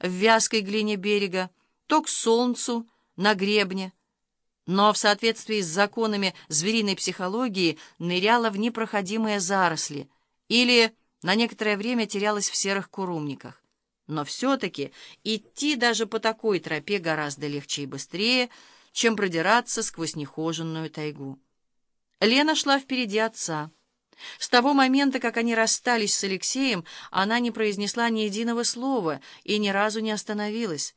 в вязкой глине берега, то к солнцу на гребне, но в соответствии с законами звериной психологии ныряла в непроходимые заросли или на некоторое время терялась в серых курумниках. Но все-таки идти даже по такой тропе гораздо легче и быстрее, чем продираться сквозь нехоженную тайгу. Лена шла впереди отца. С того момента, как они расстались с Алексеем, она не произнесла ни единого слова и ни разу не остановилась.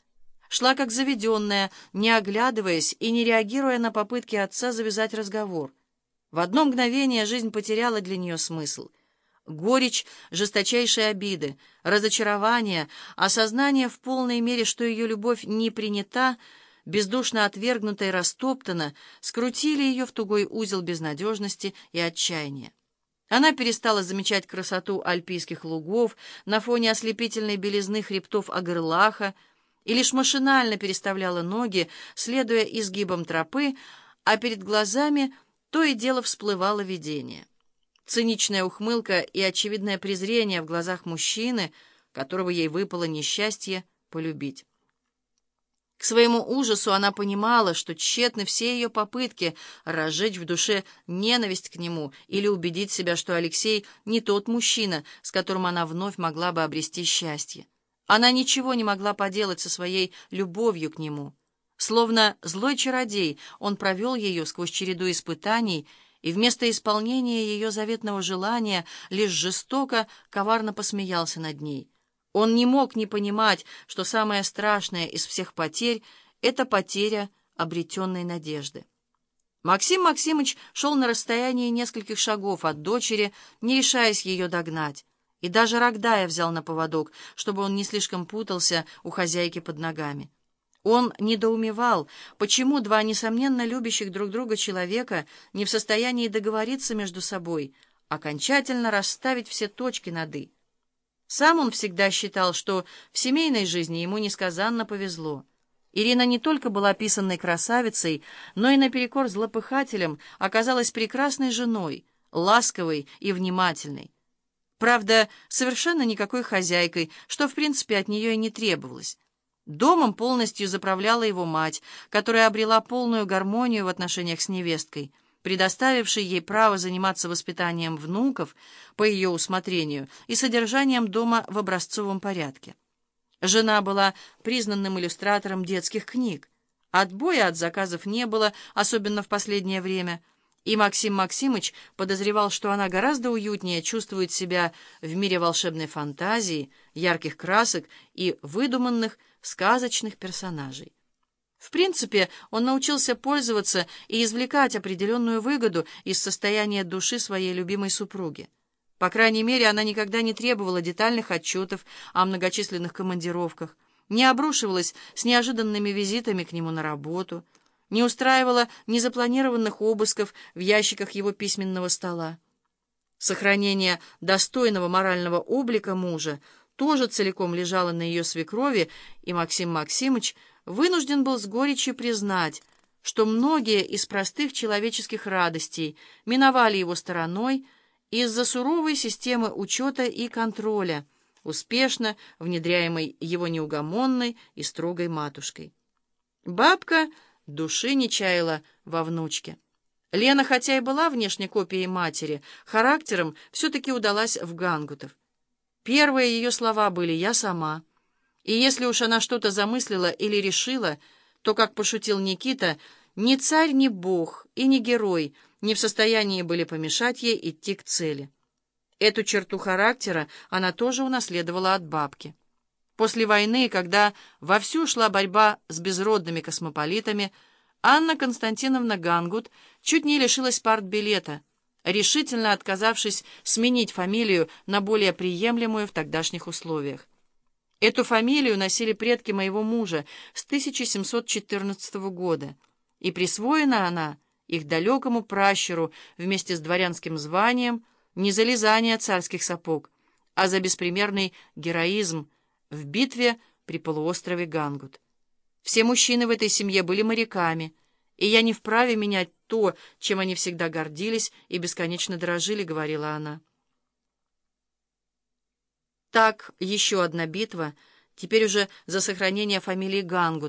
Шла как заведенная, не оглядываясь и не реагируя на попытки отца завязать разговор. В одно мгновение жизнь потеряла для нее смысл. Горечь жесточайшей обиды, разочарование, осознание в полной мере, что ее любовь не принята, бездушно отвергнута и растоптана, скрутили ее в тугой узел безнадежности и отчаяния. Она перестала замечать красоту альпийских лугов на фоне ослепительной белизны хребтов Агырлаха и лишь машинально переставляла ноги, следуя изгибам тропы, а перед глазами то и дело всплывало видение. Циничная ухмылка и очевидное презрение в глазах мужчины, которого ей выпало несчастье полюбить. К своему ужасу она понимала, что тщетны все ее попытки разжечь в душе ненависть к нему или убедить себя, что Алексей не тот мужчина, с которым она вновь могла бы обрести счастье. Она ничего не могла поделать со своей любовью к нему. Словно злой чародей, он провел ее сквозь череду испытаний, и вместо исполнения ее заветного желания лишь жестоко, коварно посмеялся над ней. Он не мог не понимать, что самое страшное из всех потерь — это потеря обретенной надежды. Максим Максимыч шел на расстоянии нескольких шагов от дочери, не решаясь ее догнать, и даже Рогдая взял на поводок, чтобы он не слишком путался у хозяйки под ногами. Он недоумевал, почему два несомненно любящих друг друга человека не в состоянии договориться между собой, окончательно расставить все точки над «и». Сам он всегда считал, что в семейной жизни ему несказанно повезло. Ирина не только была писанной красавицей, но и наперекор злопыхателем оказалась прекрасной женой, ласковой и внимательной. Правда, совершенно никакой хозяйкой, что, в принципе, от нее и не требовалось. Домом полностью заправляла его мать, которая обрела полную гармонию в отношениях с невесткой — предоставивший ей право заниматься воспитанием внуков по ее усмотрению и содержанием дома в образцовом порядке. Жена была признанным иллюстратором детских книг. Отбоя от заказов не было, особенно в последнее время, и Максим Максимыч подозревал, что она гораздо уютнее чувствует себя в мире волшебной фантазии, ярких красок и выдуманных сказочных персонажей. В принципе, он научился пользоваться и извлекать определенную выгоду из состояния души своей любимой супруги. По крайней мере, она никогда не требовала детальных отчетов о многочисленных командировках, не обрушивалась с неожиданными визитами к нему на работу, не устраивала незапланированных обысков в ящиках его письменного стола. Сохранение достойного морального облика мужа тоже целиком лежало на ее свекрови, и Максим Максимыч вынужден был с горечью признать, что многие из простых человеческих радостей миновали его стороной из-за суровой системы учета и контроля, успешно внедряемой его неугомонной и строгой матушкой. Бабка души не чаяла во внучке. Лена, хотя и была внешне копией матери, характером все-таки удалась в Гангутов. Первые ее слова были «я сама». И если уж она что-то замыслила или решила, то, как пошутил Никита, ни царь, ни бог и ни герой не в состоянии были помешать ей идти к цели. Эту черту характера она тоже унаследовала от бабки. После войны, когда вовсю шла борьба с безродными космополитами, Анна Константиновна Гангут чуть не лишилась партбилета, решительно отказавшись сменить фамилию на более приемлемую в тогдашних условиях. Эту фамилию носили предки моего мужа с 1714 года, и присвоена она их далекому пращуру вместе с дворянским званием не за лизание царских сапог, а за беспримерный героизм в битве при полуострове Гангут. Все мужчины в этой семье были моряками, и я не вправе менять то, чем они всегда гордились и бесконечно дорожили, — говорила она. Так еще одна битва теперь уже за сохранение фамилии Гангут,